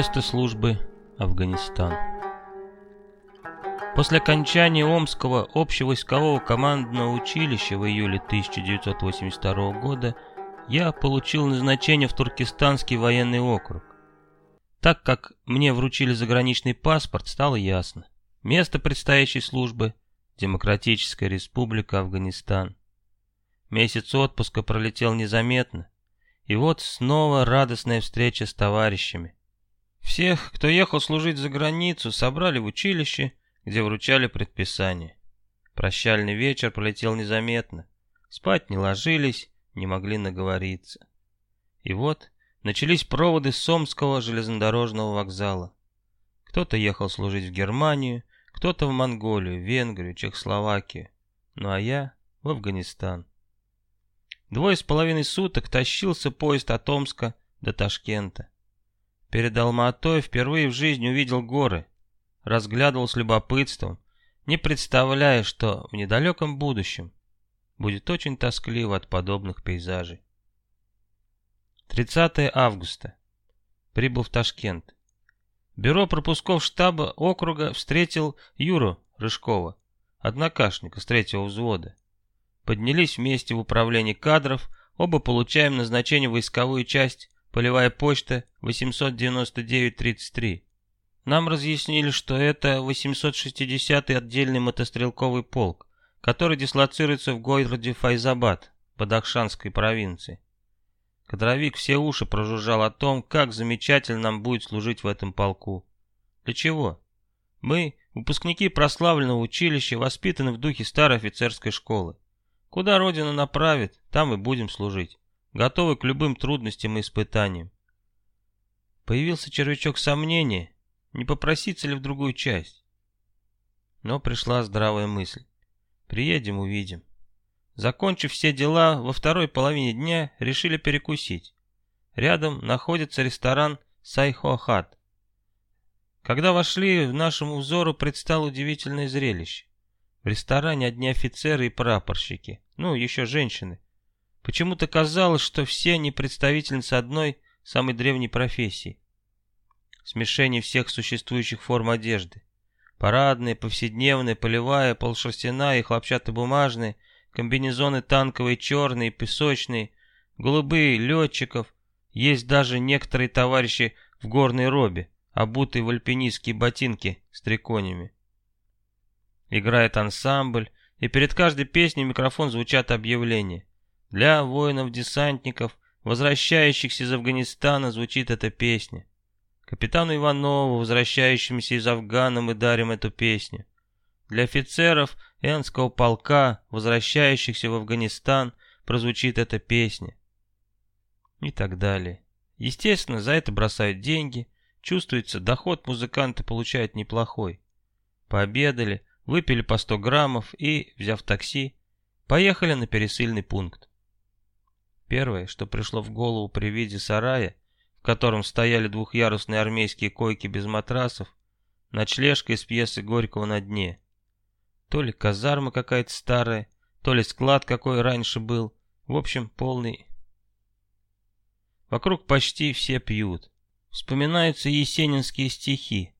Место службы Афганистан. После окончания Омского общевойскового командного училища в июле 1982 года я получил назначение в Туркестанский военный округ. Так как мне вручили заграничный паспорт, стало ясно. Место предстоящей службы – Демократическая Республика Афганистан. Месяц отпуска пролетел незаметно, и вот снова радостная встреча с товарищами. Всех, кто ехал служить за границу, собрали в училище, где вручали предписание. Прощальный вечер пролетел незаметно. Спать не ложились, не могли наговориться. И вот начались проводы Сомского железнодорожного вокзала. Кто-то ехал служить в Германию, кто-то в Монголию, Венгрию, Чехословакию. Ну а я в Афганистан. Двое с половиной суток тащился поезд от Омска до Ташкента. Перед Алматой впервые в жизни увидел горы, разглядывал с любопытством, не представляя, что в недалеком будущем будет очень тоскливо от подобных пейзажей. 30 августа. Прибыл в Ташкент. Бюро пропусков штаба округа встретил Юру Рыжкова, однокашника с третьего взвода. Поднялись вместе в управление кадров, оба получаем назначение в войсковую часть Полевая почта 899-33. Нам разъяснили, что это 860-й отдельный мотострелковый полк, который дислоцируется в городе Файзабад, Бадахшанской провинции. Кадровик все уши прожужжал о том, как замечательно нам будет служить в этом полку. Для чего? Мы, выпускники прославленного училища, воспитаны в духе старой офицерской школы. Куда Родина направит, там и будем служить готовы к любым трудностям и испытаниям. Появился червячок сомнения, не попроситься ли в другую часть. Но пришла здравая мысль. Приедем, увидим. Закончив все дела, во второй половине дня решили перекусить. Рядом находится ресторан Сайхохат. Когда вошли, в нашему взору предстало удивительное зрелище. В ресторане одни офицеры и прапорщики, ну, еще женщины, Почему-то казалось, что все они представительницы одной, самой древней профессии. Смешение всех существующих форм одежды. Парадные, повседневные, полевая, полушерстяная и хлопчатобумажные, комбинезоны танковые, черные, песочные, голубые, летчиков. Есть даже некоторые товарищи в горной робе, обутые в альпинистские ботинки с триконями. Играет ансамбль, и перед каждой песней микрофон звучат объявления. Для воинов-десантников, возвращающихся из Афганистана, звучит эта песня. Капитану Иванову, возвращающимся из Афгана, мы дарим эту песню. Для офицеров Энского полка, возвращающихся в Афганистан, прозвучит эта песня. И так далее. Естественно, за это бросают деньги. Чувствуется, доход музыканты получают неплохой. Пообедали, выпили по 100 граммов и, взяв такси, поехали на пересыльный пункт. Первое, что пришло в голову при виде сарая, в котором стояли двухъярусные армейские койки без матрасов, ночлежка из пьесы Горького на дне. То ли казарма какая-то старая, то ли склад какой раньше был. В общем, полный... Вокруг почти все пьют. Вспоминаются есенинские стихи.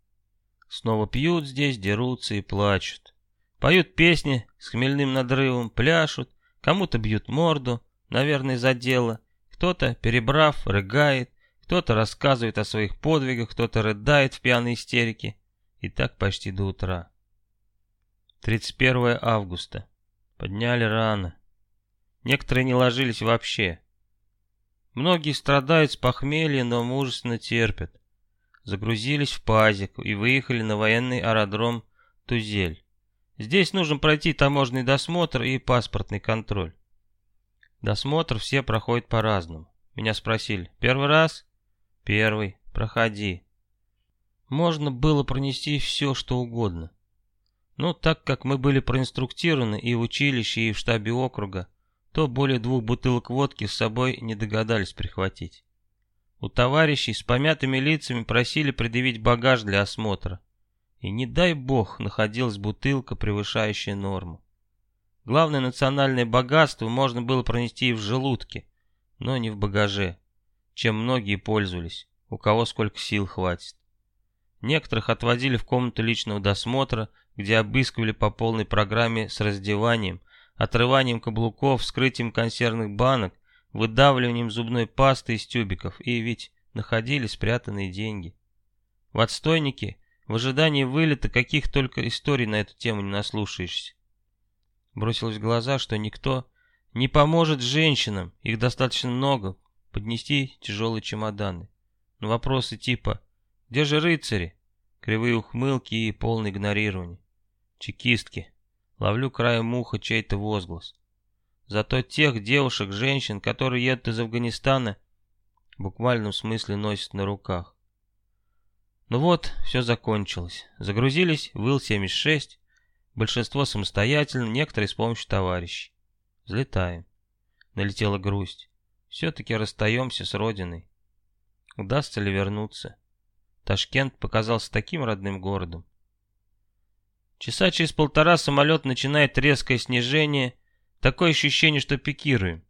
Снова пьют здесь, дерутся и плачут. Поют песни с хмельным надрывом, пляшут, кому-то бьют морду, наверное, за дело. Кто-то, перебрав, рыгает, кто-то рассказывает о своих подвигах, кто-то рыдает в пьяной истерике. И так почти до утра. 31 августа. Подняли рано. Некоторые не ложились вообще. Многие страдают с похмелья, но мужественно терпят. Загрузились в пазик и выехали на военный аэродром Тузель. Здесь нужно пройти таможенный досмотр и паспортный контроль. Досмотр все проходят по-разному. Меня спросили, первый раз? Первый, проходи. Можно было пронести все, что угодно. Но так как мы были проинструктированы и в училище, и в штабе округа, то более двух бутылок водки с собой не догадались прихватить. У товарищей с помятыми лицами просили предъявить багаж для осмотра. И не дай бог находилась бутылка, превышающая норму. Главное национальное богатство можно было пронести и в желудке, но не в багаже, чем многие пользовались. у кого сколько сил хватит. Некоторых отводили в комнату личного досмотра, где обыскивали по полной программе с раздеванием, отрыванием каблуков, вскрытием консервных банок, выдавливанием зубной пасты из тюбиков, и ведь находили спрятанные деньги. В отстойнике, в ожидании вылета, каких только историй на эту тему не наслушаешься. Бросилось в глаза, что никто не поможет женщинам, их достаточно много, поднести тяжелые чемоданы. Но вопросы типа «Где же рыцари?» Кривые ухмылки и полное игнорирование. Чекистки. Ловлю краем уха чей-то возглас. Зато тех девушек, женщин, которые едут из Афганистана, в буквальном смысле носят на руках. Ну вот, все закончилось. Загрузились в Ил-76, большинство самостоятельно, некоторые с помощью товарищей. Взлетаем. Налетела грусть. Все-таки расстаемся с родиной. Удастся ли вернуться? Ташкент показался таким родным городом. Часа через полтора самолет начинает резкое снижение, такое ощущение, что пикируем.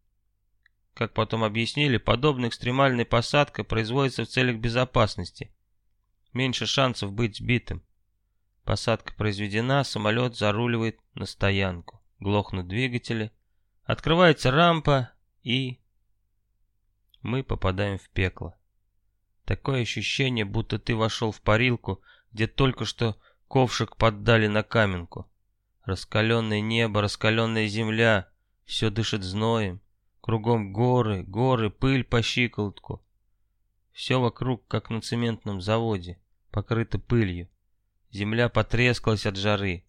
Как потом объяснили, подобная экстремальная посадка производится в целях безопасности. Меньше шансов быть сбитым. Посадка произведена, самолет заруливает на стоянку. Глохнут двигатели, открывается рампа и... Мы попадаем в пекло. Такое ощущение, будто ты вошел в парилку, где только что ковшик поддали на каменку. Раскаленное небо, раскаленная земля, все дышит зноем. Кругом горы, горы, пыль по щиколотку. Все вокруг, как на цементном заводе, покрыто пылью. Земля потрескалась от жары.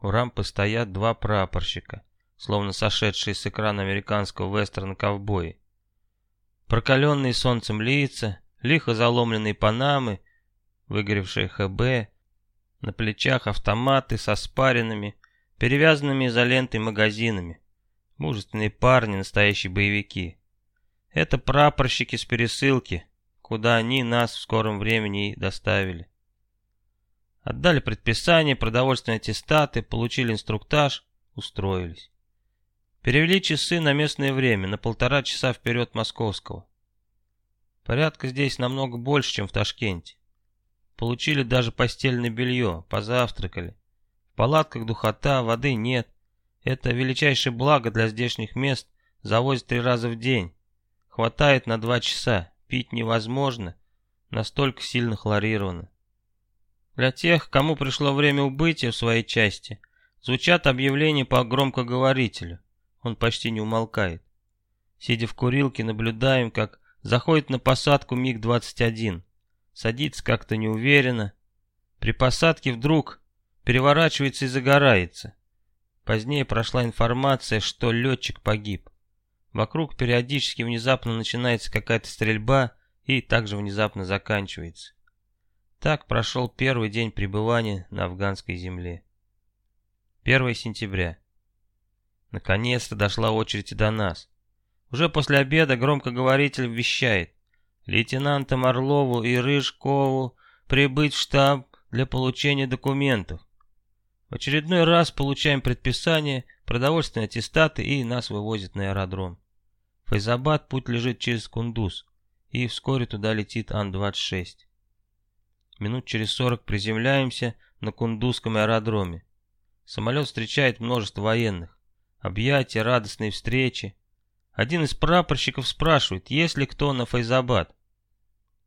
У рампы стоят два прапорщика, словно сошедшие с экрана американского вестерна ковбои. Прокаленные солнцем лица, лихо заломленные панамы, выгоревшие ХБ, на плечах автоматы со спаренными, перевязанными изолентой магазинами. Мужественные парни, настоящие боевики. Это прапорщики с пересылки, куда они нас в скором времени доставили. Отдали предписание, продовольственные аттестаты, получили инструктаж, устроились. Перевели часы на местное время, на полтора часа вперед московского. Порядка здесь намного больше, чем в Ташкенте. Получили даже постельное белье, позавтракали. В палатках духота, воды нет. Это величайшее благо для здешних мест, завозят три раза в день. Хватает на два часа, пить невозможно, настолько сильно хлорировано. Для тех, кому пришло время убытия в своей части, звучат объявления по громкоговорителю. Он почти не умолкает. Сидя в курилке, наблюдаем, как Заходит на посадку МиГ-21. Садится как-то неуверенно. При посадке вдруг переворачивается и загорается. Позднее прошла информация, что летчик погиб. Вокруг периодически внезапно начинается какая-то стрельба и также внезапно заканчивается. Так прошел первый день пребывания на афганской земле. 1 сентября. Наконец-то дошла очередь до нас. Уже после обеда громкоговоритель вещает. Лейтенантам Орлову и Рыжкову прибыть в штаб для получения документов. В очередной раз получаем предписание, продовольственные аттестаты и нас вывозят на аэродром. Файзабад путь лежит через Кундуз, и вскоре туда летит Ан-26. Минут через сорок приземляемся на Кундузском аэродроме. Самолет встречает множество военных. Объятия, радостные встречи. Один из прапорщиков спрашивает, есть ли кто на Файзабад.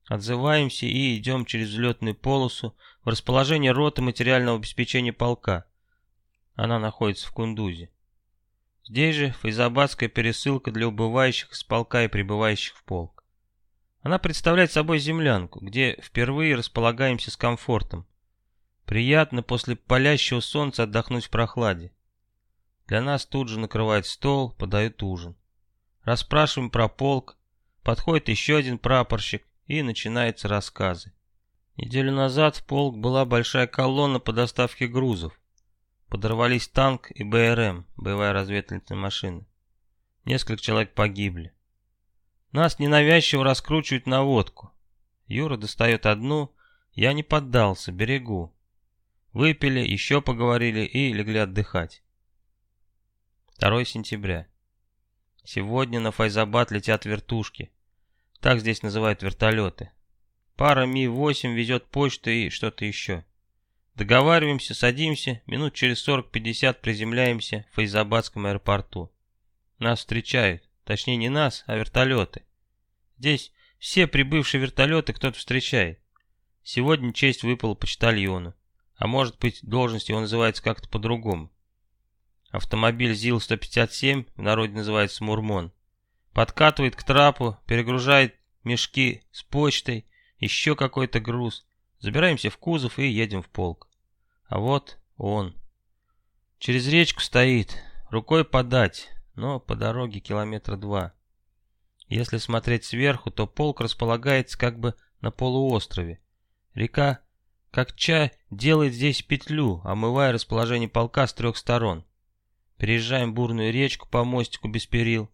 Отзываемся и идем через взлетную полосу в расположение роты материального обеспечения полка. Она находится в Кундузе. Здесь же файзабадская пересылка для убывающих из полка и прибывающих в полк. Она представляет собой землянку, где впервые располагаемся с комфортом. Приятно после палящего солнца отдохнуть в прохладе. Для нас тут же накрывают стол, подают ужин. Расспрашиваем про полк. Подходит еще один прапорщик, и начинаются рассказы. Неделю назад в полк была большая колонна по доставке грузов. Подорвались танк и БРМ, боевая разведывательная машина. Несколько человек погибли. Нас ненавязчиво раскручивают на водку. Юра достает одну, я не поддался, берегу. Выпили, еще поговорили и легли отдыхать. 2 сентября. Сегодня на Файзабад летят вертушки. Так здесь называют вертолеты. Пара Ми-8 везет почту и что-то еще. Договариваемся, садимся, минут через 40-50 приземляемся в Файзабадском аэропорту. Нас встречают, точнее не нас, а вертолеты. Здесь все прибывшие вертолеты кто-то встречает. Сегодня честь выпала почтальону. А может быть, должность его называется как-то по-другому. Автомобиль ЗИЛ-157, в народе называется Мурмон, подкатывает к трапу, перегружает мешки с почтой, еще какой-то груз. Забираемся в кузов и едем в полк. А вот он. Через речку стоит, рукой подать, но по дороге километра два. Если смотреть сверху, то полк располагается как бы на полуострове. Река как ча делает здесь петлю, омывая расположение полка с трех сторон. Переезжаем бурную речку по мостику без перил.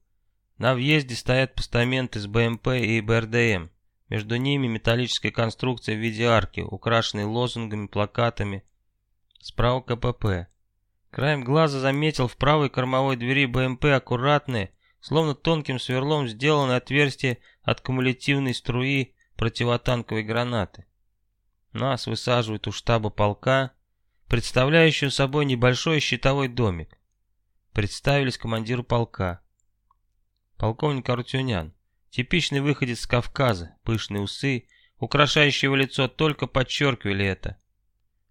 На въезде стоят постаменты с БМП и БРДМ. Между ними металлическая конструкция в виде арки, украшенной лозунгами, плакатами. Справа КПП. Краем глаза заметил в правой кормовой двери БМП аккуратное, словно тонким сверлом сделанное отверстие от кумулятивной струи противотанковой гранаты. Нас высаживают у штаба полка, представляющего собой небольшой щитовой домик. Представились командиру полка. Полковник Арутюнян. Типичный выходец с Кавказа, пышные усы, украшающие его лицо, только подчеркивали это.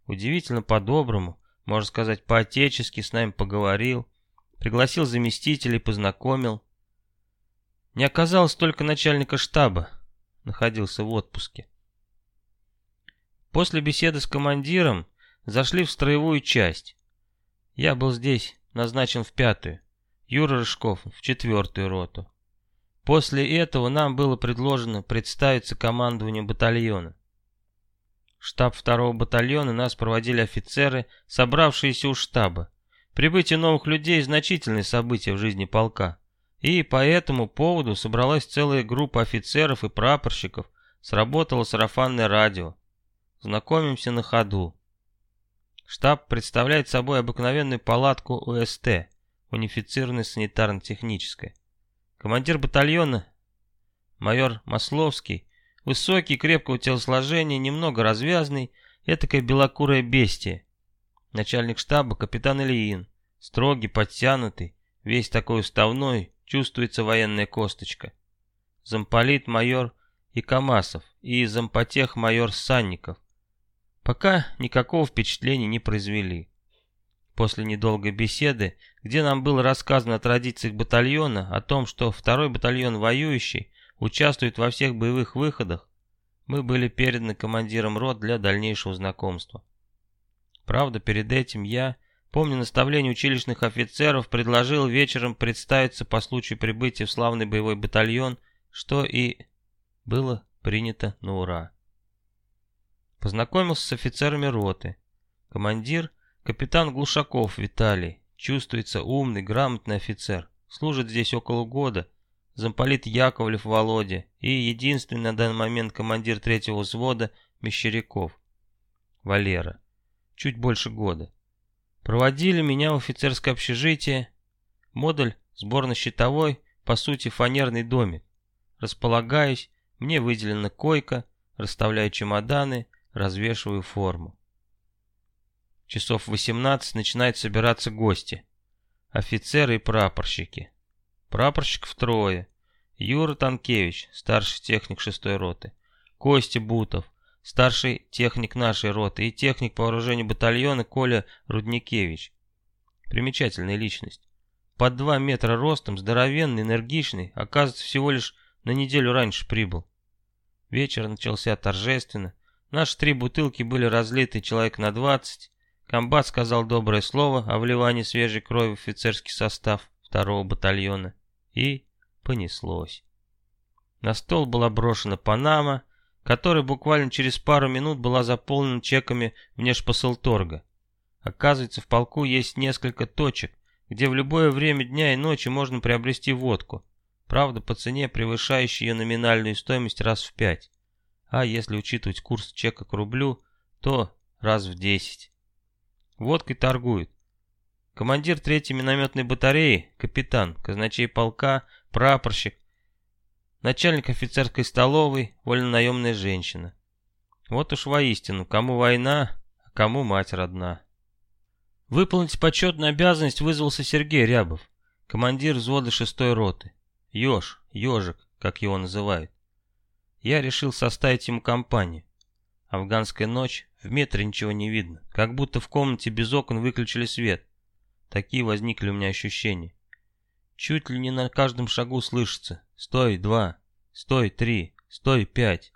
Удивительно по-доброму, можно сказать, по-отечески с нами поговорил, пригласил заместителей, познакомил. Не оказалось только начальника штаба, находился в отпуске. После беседы с командиром зашли в строевую часть. Я был здесь, назначен в пятую, Юра Рыжков в четвертую роту. После этого нам было предложено представиться командованию батальона. Штаб второго батальона нас проводили офицеры, собравшиеся у штаба. Прибытие новых людей – значительное событие в жизни полка. И по этому поводу собралась целая группа офицеров и прапорщиков, сработало сарафанное радио. Знакомимся на ходу. Штаб представляет собой обыкновенную палатку УСТ, унифицированная санитарно-техническая. Командир батальона, майор Масловский, высокий, крепкого телосложения, немного развязный, этакое белокурое бестие. Начальник штаба капитан Ильин, строгий, подтянутый, весь такой уставной, чувствуется военная косточка. Замполит майор Икомасов и зампотех майор Санников, пока никакого впечатления не произвели. После недолгой беседы, где нам было рассказано о традициях батальона, о том, что второй батальон воюющий участвует во всех боевых выходах, мы были переданы командиром рот для дальнейшего знакомства. Правда, перед этим я, помня наставление училищных офицеров, предложил вечером представиться по случаю прибытия в славный боевой батальон, что и было принято на ура. Познакомился с офицерами роты. Командир — капитан Глушаков Виталий. Чувствуется умный, грамотный офицер. Служит здесь около года. Замполит Яковлев Володя и единственный на данный момент командир третьего взвода Мещеряков. Валера. Чуть больше года. Проводили меня в офицерское общежитие. Модуль сборно-щитовой, по сути фанерный домик. Располагаюсь, мне выделена койка, расставляю чемоданы, развешиваю форму. Часов 18 начинают собираться гости. Офицеры и прапорщики. Прапорщиков трое. Юра Танкевич, старший техник шестой роты. Костя Бутов, старший техник нашей роты и техник по вооружению батальона Коля Рудникевич. Примечательная личность. Под два метра ростом, здоровенный, энергичный, оказывается, всего лишь на неделю раньше прибыл. Вечер начался торжественно. Наши три бутылки были разлиты человек на двадцать. Комбат сказал доброе слово о вливании свежей крови в офицерский состав второго батальона. И понеслось. На стол была брошена Панама, которая буквально через пару минут была заполнена чеками внешпосылторга. Оказывается, в полку есть несколько точек, где в любое время дня и ночи можно приобрести водку. Правда, по цене, превышающей ее номинальную стоимость раз в пять а если учитывать курс чека к рублю, то раз в 10. Водкой торгуют. Командир третьей минометной батареи, капитан, казначей полка, прапорщик. начальник офицерской столовой, вольнонаемная женщина. Вот уж воистину, кому война, а кому мать родна. Выполнить почетную обязанность вызвался Сергей Рябов, командир взвода шестой роты. Ёж, ежик, как его называют. Я решил составить ему компанию. Афганская ночь, в метре ничего не видно, как будто в комнате без окон выключили свет. Такие возникли у меня ощущения. Чуть ли не на каждом шагу слышится «Стой, два! Стой, три! Стой, пять!»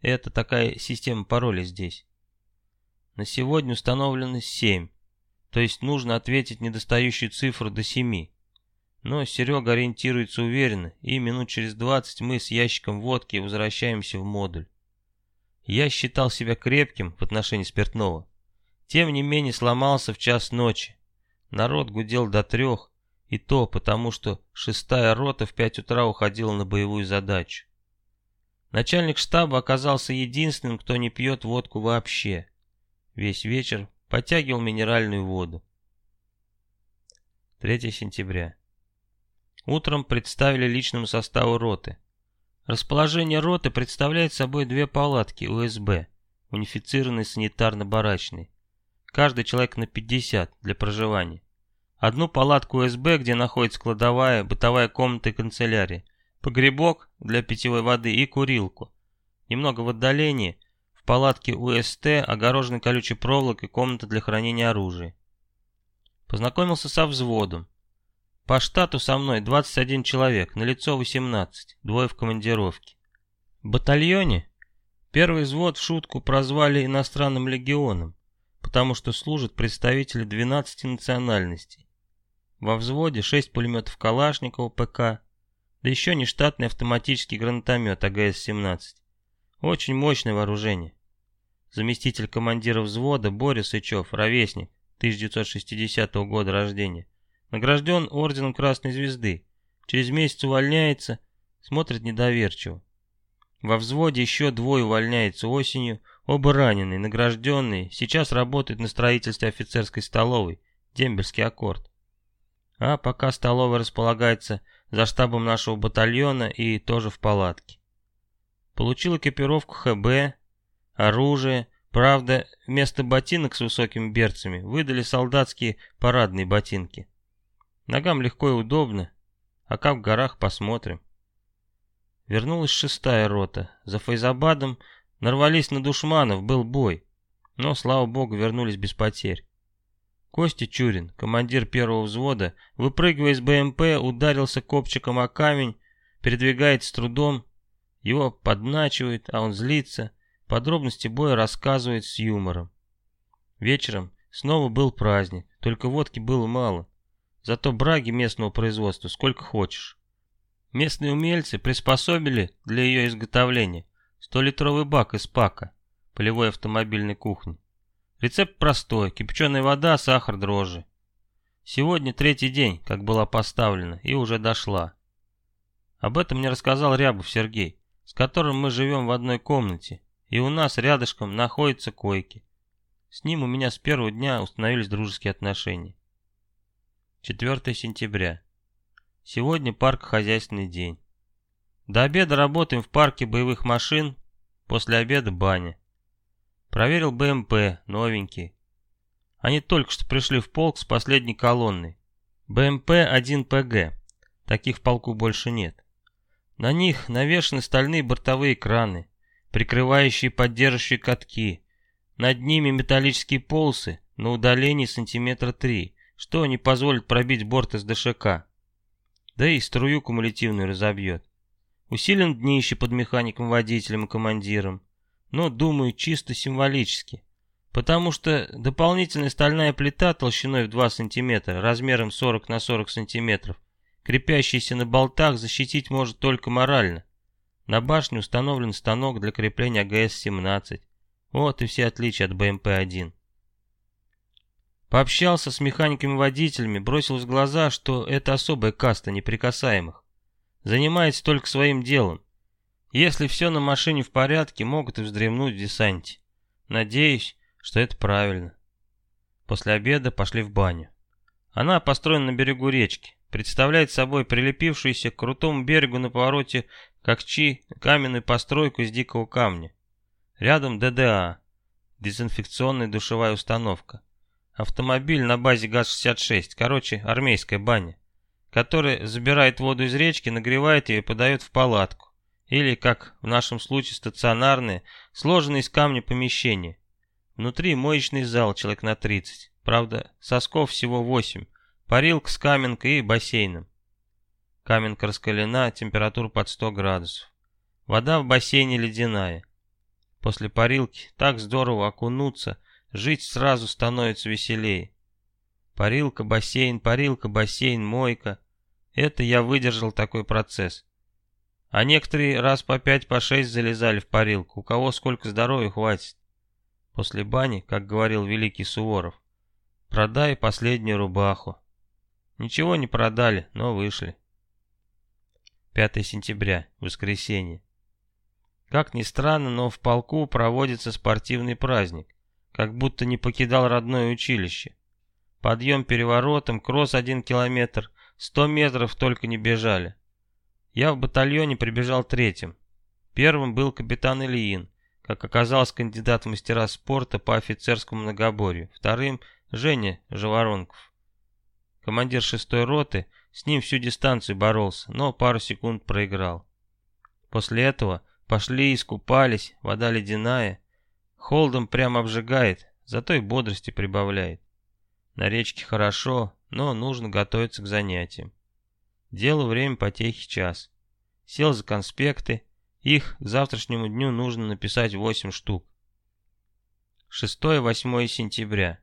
Это такая система паролей здесь. На сегодня установлено семь, то есть нужно ответить недостающую цифру до семи. Но Серега ориентируется уверенно, и минут через двадцать мы с ящиком водки возвращаемся в модуль. Я считал себя крепким в отношении спиртного. Тем не менее сломался в час ночи. Народ гудел до трех, и то потому, что шестая рота в пять утра уходила на боевую задачу. Начальник штаба оказался единственным, кто не пьет водку вообще. Весь вечер подтягивал минеральную воду. 3 сентября. Утром представили личному составу роты. Расположение роты представляет собой две палатки УСБ, унифицированные санитарно-барачные. Каждый человек на 50 для проживания. Одну палатку УСБ, где находится кладовая, бытовая комната и канцелярия, погребок для питьевой воды и курилку. Немного в отдалении, в палатке УСТ, огороженной колючей проволокой, комната для хранения оружия. Познакомился со взводом. По штату со мной 21 человек, на лицо 18, двое в командировке. В батальоне первый взвод в шутку прозвали иностранным легионом, потому что служат представители 12 национальностей. Во взводе 6 пулеметов Калашникова ПК, да еще нештатный автоматический гранатомет АГС-17. Очень мощное вооружение. Заместитель командира взвода Борис Сычев, ровесник, 1960 года рождения, Награжден орденом Красной Звезды. Через месяц увольняется, смотрит недоверчиво. Во взводе еще двое увольняются осенью, оба раненые, награжденные, сейчас работают на строительстве офицерской столовой, дембельский аккорд. А пока столовая располагается за штабом нашего батальона и тоже в палатке. Получил экипировку ХБ, оружие, правда, вместо ботинок с высокими берцами выдали солдатские парадные ботинки. Ногам легко и удобно, а как в горах посмотрим. Вернулась шестая рота. За Файзабадом нарвались на душманов, был бой. Но, слава богу, вернулись без потерь. Костя Чурин, командир первого взвода, выпрыгивая из БМП, ударился копчиком о камень, передвигает с трудом. Его подначивают, а он злится. Подробности боя рассказывает с юмором. Вечером снова был праздник, только водки было мало. Зато браги местного производства сколько хочешь. Местные умельцы приспособили для ее изготовления 100-литровый бак из пака, полевой автомобильной кухни. Рецепт простой, кипяченая вода, сахар, дрожжи. Сегодня третий день, как была поставлена, и уже дошла. Об этом мне рассказал Рябов Сергей, с которым мы живем в одной комнате, и у нас рядышком находятся койки. С ним у меня с первого дня установились дружеские отношения. 4 сентября. Сегодня парк-хозяйственный день. До обеда работаем в парке боевых машин, после обеда баня. Проверил БМП, новенький. Они только что пришли в полк с последней колонной. БМП-1ПГ. Таких в полку больше нет. На них навешаны стальные бортовые краны, прикрывающие поддерживающие катки. Над ними металлические полосы на удалении сантиметра три что не позволит пробить борт из ДШК. Да и струю кумулятивную разобьет. Усилен днище под механиком-водителем и командиром, но, думаю, чисто символически. Потому что дополнительная стальная плита толщиной в 2 см, размером 40 на 40 см, крепящаяся на болтах, защитить может только морально. На башне установлен станок для крепления АГС-17. Вот и все отличия от БМП-1. Пообщался с механиками-водителями, бросил в глаза, что это особая каста неприкасаемых. Занимается только своим делом. Если все на машине в порядке, могут и вздремнуть в десанте. Надеюсь, что это правильно. После обеда пошли в баню. Она построена на берегу речки, представляет собой прилепившуюся к крутому берегу на повороте Кокчи, каменную постройку из дикого камня. Рядом ДДА, дезинфекционная душевая установка. Автомобиль на базе ГАЗ-66, короче, армейская баня, которая забирает воду из речки, нагревает ее и подает в палатку. Или, как в нашем случае, стационарные, сложенные из камня помещения. Внутри моечный зал, человек на 30. Правда, сосков всего 8. Парилка с каменкой и бассейном. Каменка раскалена, температура под 100 градусов. Вода в бассейне ледяная. После парилки так здорово окунуться, жить сразу становится веселее. Парилка, бассейн, парилка, бассейн, мойка. Это я выдержал такой процесс. А некоторые раз по пять, по шесть залезали в парилку. У кого сколько здоровья хватит. После бани, как говорил великий Суворов, продай последнюю рубаху. Ничего не продали, но вышли. 5 сентября, воскресенье. Как ни странно, но в полку проводится спортивный праздник, как будто не покидал родное училище. Подъем переворотом, кросс один километр, сто метров только не бежали. Я в батальоне прибежал третьим. Первым был капитан Ильин, как оказалось, кандидат в мастера спорта по офицерскому многоборью. Вторым — Женя Живоронков. Командир шестой роты с ним всю дистанцию боролся, но пару секунд проиграл. После этого пошли, искупались, вода ледяная. Холодом прямо обжигает, зато и бодрости прибавляет. На речке хорошо, но нужно готовиться к занятиям. Дело время потехи час. Сел за конспекты, их к завтрашнему дню нужно написать 8 штук. 6-8 сентября.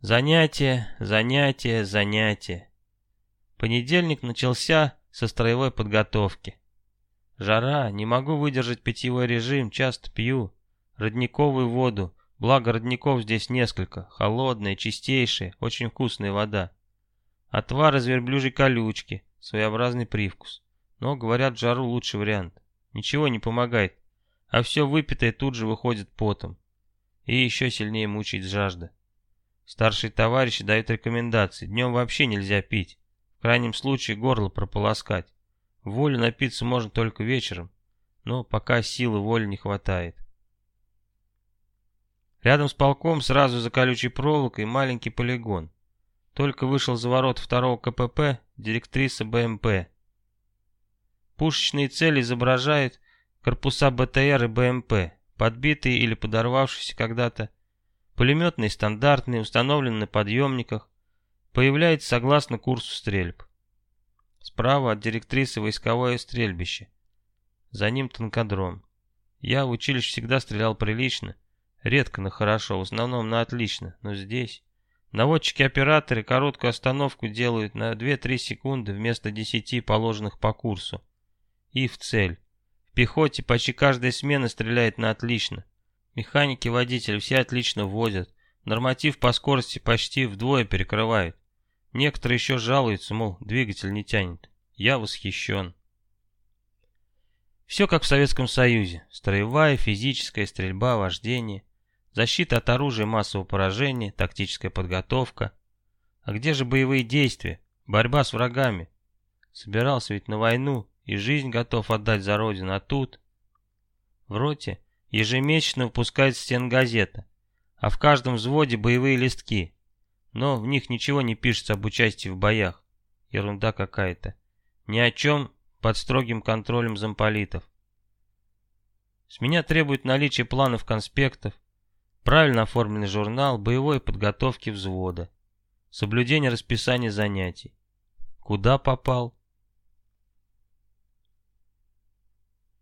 Занятие, занятие, занятие. Понедельник начался со строевой подготовки. Жара, не могу выдержать питьевой режим, часто пью. Родниковую воду, благо родников здесь несколько, холодная, чистейшая, очень вкусная вода. Отвар из верблюжьей колючки, своеобразный привкус. Но, говорят, жару лучший вариант. Ничего не помогает, а все выпитое тут же выходит потом. И еще сильнее мучает жажда. Старшие товарищи дают рекомендации. Днем вообще нельзя пить. В крайнем случае горло прополоскать. Волю напиться можно только вечером. Но пока силы воли не хватает. Рядом с полком сразу за колючей проволокой маленький полигон. Только вышел за ворот второго КПП директриса БМП. Пушечные цели изображают корпуса БТР и БМП, подбитые или подорвавшиеся когда-то Пулеметные стандартные, установлены на подъемниках, появляется согласно курсу стрельб. Справа от директрисы войсковое стрельбище. За ним танкодром. Я в училище всегда стрелял прилично, редко на хорошо, в основном на отлично, но здесь... Наводчики-операторы короткую остановку делают на 2-3 секунды вместо 10 положенных по курсу. И в цель. В пехоте почти каждая смена стреляет на отлично. Механики, водители все отлично водят. Норматив по скорости почти вдвое перекрывает. Некоторые еще жалуются, мол, двигатель не тянет. Я восхищен. Все как в Советском Союзе. Строевая, физическая, стрельба, вождение, защита от оружия массового поражения, тактическая подготовка. А где же боевые действия? Борьба с врагами. Собирался ведь на войну и жизнь готов отдать за родину, а тут... В роте Ежемесячно выпускает стенгазета, а в каждом взводе боевые листки. Но в них ничего не пишется об участии в боях. Ерунда какая-то. Ни о чем под строгим контролем замполитов. С меня требует наличие планов конспектов, правильно оформленный журнал боевой подготовки взвода, соблюдение расписания занятий. Куда попал?